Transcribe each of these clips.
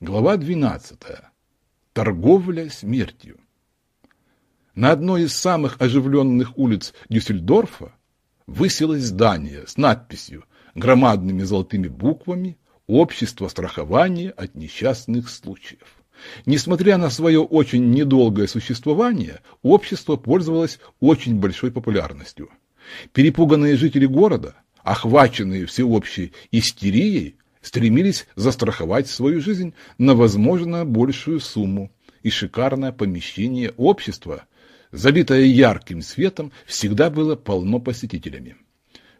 Глава 12. Торговля смертью. На одной из самых оживленных улиц Дюссельдорфа высилось здание с надписью громадными золотыми буквами «Общество страхования от несчастных случаев». Несмотря на свое очень недолгое существование, общество пользовалось очень большой популярностью. Перепуганные жители города, охваченные всеобщей истерией, стремились застраховать свою жизнь на, возможно, большую сумму, и шикарное помещение общества, залитое ярким светом, всегда было полно посетителями.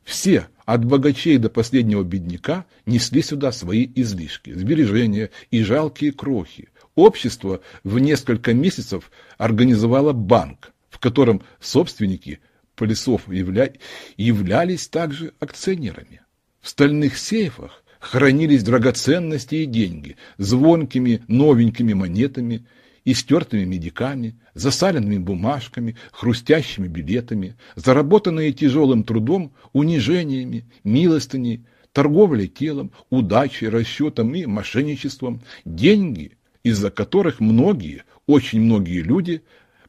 Все, от богачей до последнего бедняка, несли сюда свои излишки, сбережения и жалкие крохи. Общество в несколько месяцев организовало банк, в котором собственники полисов явля... являлись также акционерами. В стальных сейфах хранились драгоценности и деньги, звонкими новенькими монетами, истертыми медиками, засаленными бумажками, хрустящими билетами, заработанные тяжелым трудом, унижениями, милостыней, торговлей телом, удачей, расчетом и мошенничеством, деньги, из-за которых многие, очень многие люди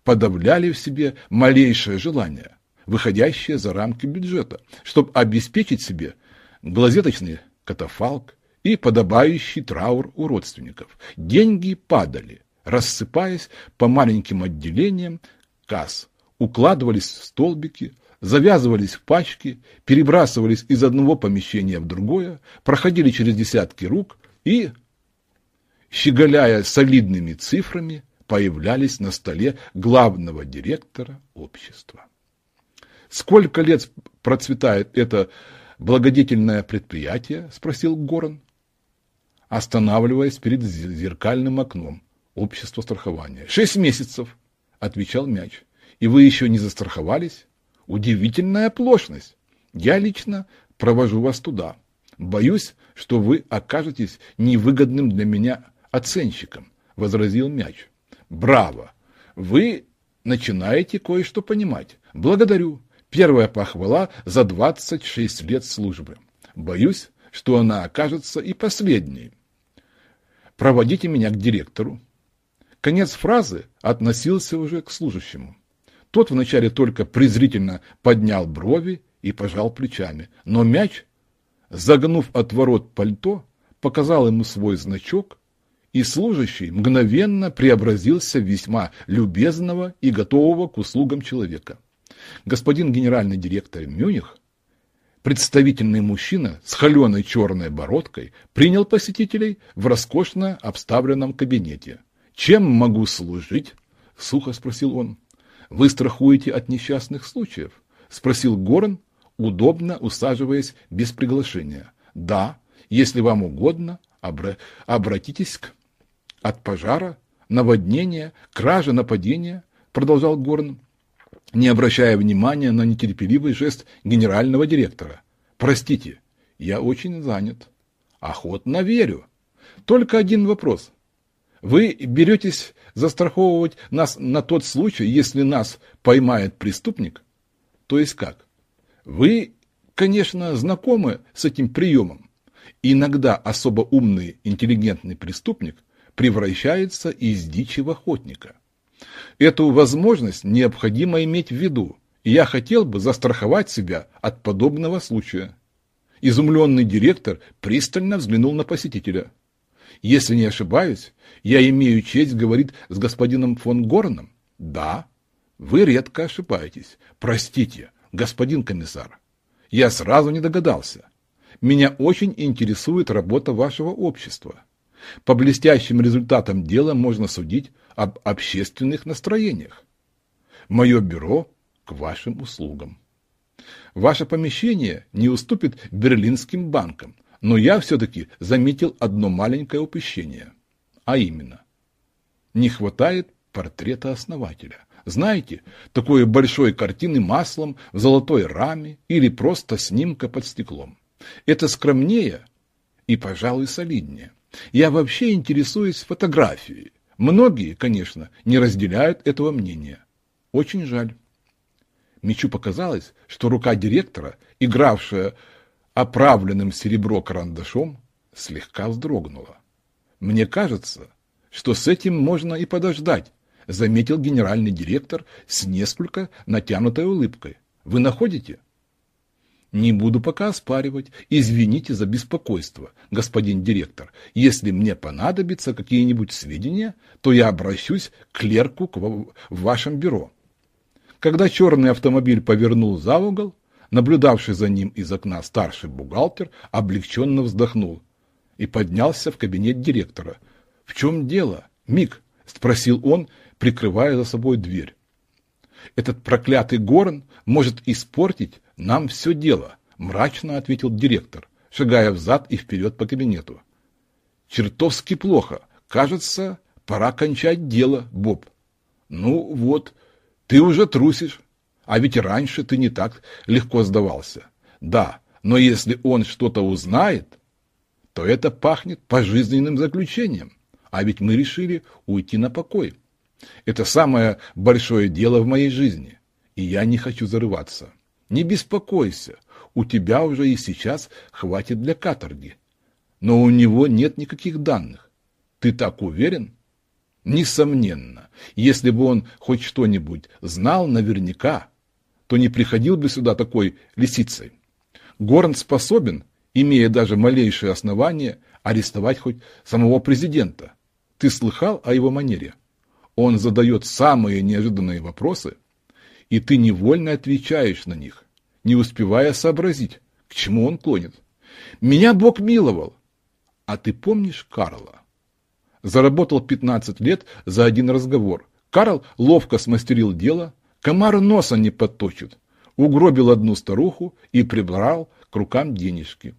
подавляли в себе малейшее желание, выходящее за рамки бюджета, чтобы обеспечить себе глазеточные катафалк и подобающий траур у родственников. Деньги падали, рассыпаясь по маленьким отделениям касс, укладывались в столбики, завязывались в пачки, перебрасывались из одного помещения в другое, проходили через десятки рук и, щеголяя солидными цифрами, появлялись на столе главного директора общества. Сколько лет процветает это благодетельное предприятие? — спросил Горан, останавливаясь перед зеркальным окном общества страхования. — Шесть месяцев, — отвечал мяч. — И вы еще не застраховались? Удивительная оплошность. Я лично провожу вас туда. Боюсь, что вы окажетесь невыгодным для меня оценщиком, — возразил мяч. — Браво! Вы начинаете кое-что понимать. Благодарю. Первая похвала за 26 лет службы. Боюсь, что она окажется и последней. Проводите меня к директору. Конец фразы относился уже к служащему. Тот вначале только презрительно поднял брови и пожал плечами, но мяч, загнув от ворот пальто, показал ему свой значок, и служащий мгновенно преобразился в весьма любезного и готового к услугам человека. Господин генеральный директор Мюних, представительный мужчина с холеной черной бородкой, принял посетителей в роскошно обставленном кабинете. «Чем могу служить?» — сухо спросил он. «Вы страхуете от несчастных случаев?» — спросил Горн, удобно усаживаясь без приглашения. «Да, если вам угодно, обра... обратитесь к...» «От пожара, наводнения, кражи, нападения», — продолжал Горн не обращая внимания на нетерпеливый жест генерального директора. «Простите, я очень занят. Охотно верю. Только один вопрос. Вы беретесь застраховывать нас на тот случай, если нас поймает преступник? То есть как? Вы, конечно, знакомы с этим приемом. Иногда особо умный, интеллигентный преступник превращается из дичи в охотника. Эту возможность необходимо иметь в виду, и я хотел бы застраховать себя от подобного случая. Изумленный директор пристально взглянул на посетителя. Если не ошибаюсь, я имею честь говорить с господином фон Горном? Да, вы редко ошибаетесь. Простите, господин комиссар. Я сразу не догадался. Меня очень интересует работа вашего общества. По блестящим результатам дела можно судить об общественных настроениях. Мое бюро к вашим услугам. Ваше помещение не уступит берлинским банкам, но я все-таки заметил одно маленькое упущение. А именно, не хватает портрета основателя. Знаете, такой большой картины маслом в золотой раме или просто снимка под стеклом. Это скромнее и, пожалуй, солиднее. Я вообще интересуюсь фотографией. Многие, конечно, не разделяют этого мнения. Очень жаль. Мечу показалось, что рука директора, игравшая оправленным серебро карандашом, слегка вздрогнула. Мне кажется, что с этим можно и подождать, заметил генеральный директор с несколько натянутой улыбкой. Вы находите? Не буду пока оспаривать. Извините за беспокойство, господин директор. Если мне понадобятся какие-нибудь сведения, то я обращусь к клерку в вашем бюро. Когда черный автомобиль повернул за угол, наблюдавший за ним из окна старший бухгалтер облегченно вздохнул и поднялся в кабинет директора. «В чем дело, Мик?» – спросил он, прикрывая за собой дверь. «Этот проклятый Горн может испортить нам все дело», – мрачно ответил директор, шагая взад и вперед по кабинету. «Чертовски плохо. Кажется, пора кончать дело, Боб». «Ну вот, ты уже трусишь. А ведь раньше ты не так легко сдавался. Да, но если он что-то узнает, то это пахнет пожизненным заключением. А ведь мы решили уйти на покой. Это самое большое дело в моей жизни, и я не хочу зарываться. Не беспокойся, у тебя уже и сейчас хватит для каторги. Но у него нет никаких данных. Ты так уверен? Несомненно, если бы он хоть что-нибудь знал наверняка, то не приходил бы сюда такой лисицей. Горн способен, имея даже малейшее основание, арестовать хоть самого президента. Ты слыхал о его манере? Он задает самые неожиданные вопросы, и ты невольно отвечаешь на них, не успевая сообразить, к чему он клонит. Меня Бог миловал. А ты помнишь Карла? Заработал 15 лет за один разговор. Карл ловко смастерил дело, комар носа не подточит. Угробил одну старуху и прибрал к рукам денежки.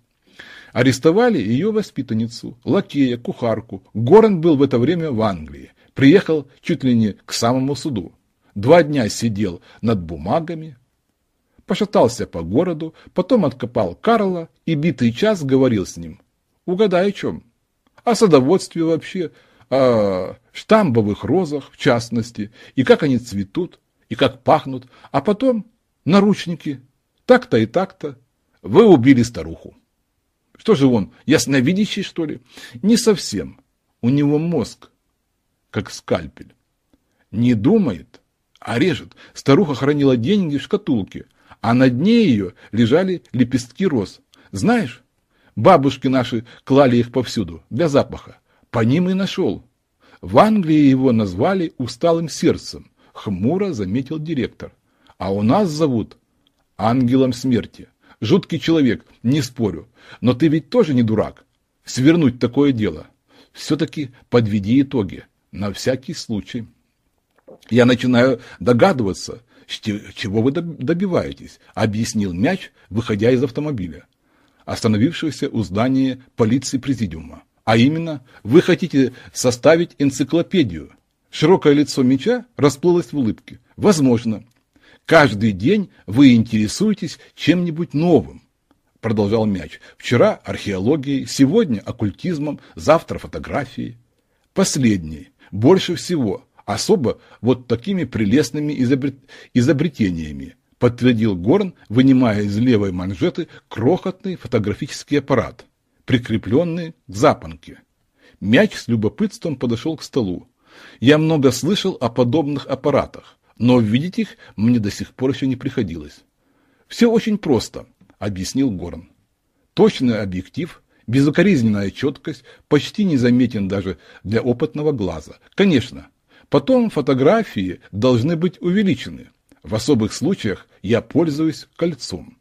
Арестовали ее воспитанницу, лакея, кухарку. Горан был в это время в Англии. Приехал чуть ли не к самому суду. Два дня сидел над бумагами, пошатался по городу, потом откопал Карла и битый час говорил с ним. Угадай, о чем? о садоводстве вообще, о штамбовых розах в частности, и как они цветут, и как пахнут, а потом наручники, так-то и так-то. Вы убили старуху. Что же он, ясновидящий, что ли? Не совсем. У него мозг, как скальпель. Не думает, а режет. Старуха хранила деньги в шкатулке, а на дне ее лежали лепестки роз. Знаешь, Бабушки наши клали их повсюду, для запаха. По ним и нашел. В Англии его назвали усталым сердцем, хмуро заметил директор. А у нас зовут ангелом смерти. Жуткий человек, не спорю. Но ты ведь тоже не дурак. Свернуть такое дело. Все-таки подведи итоги. На всякий случай. Я начинаю догадываться, чего вы добиваетесь, объяснил мяч, выходя из автомобиля остановившегося у здания полиции президиума. А именно, вы хотите составить энциклопедию. Широкое лицо меча расплылось в улыбке. Возможно. Каждый день вы интересуетесь чем-нибудь новым, продолжал мяч. Вчера археологией, сегодня оккультизмом, завтра фотографией. Последнее, больше всего, особо вот такими прелестными изобрет... изобретениями, подтвердил Горн, вынимая из левой манжеты крохотный фотографический аппарат, прикрепленный к запонке. Мяч с любопытством подошел к столу. Я много слышал о подобных аппаратах, но видеть их мне до сих пор еще не приходилось. Все очень просто, объяснил Горн. Точный объектив, безукоризненная четкость, почти незаметен даже для опытного глаза. Конечно, потом фотографии должны быть увеличены, в особых случаях я пользуюсь кольцом.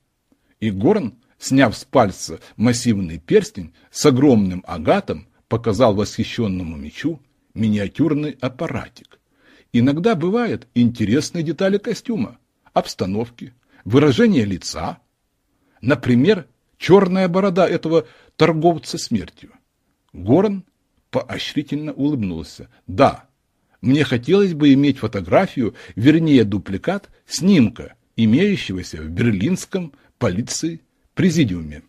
И Горн, сняв с пальца массивный перстень с огромным агатом, показал восхищенному мечу миниатюрный аппаратик. Иногда бывают интересные детали костюма, обстановки, выражение лица. Например, черная борода этого торговца смертью. Горн поощрительно улыбнулся. Да, мне хотелось бы иметь фотографию, вернее дубликат, снимка, имеющегося в берлинском полиции президиуме.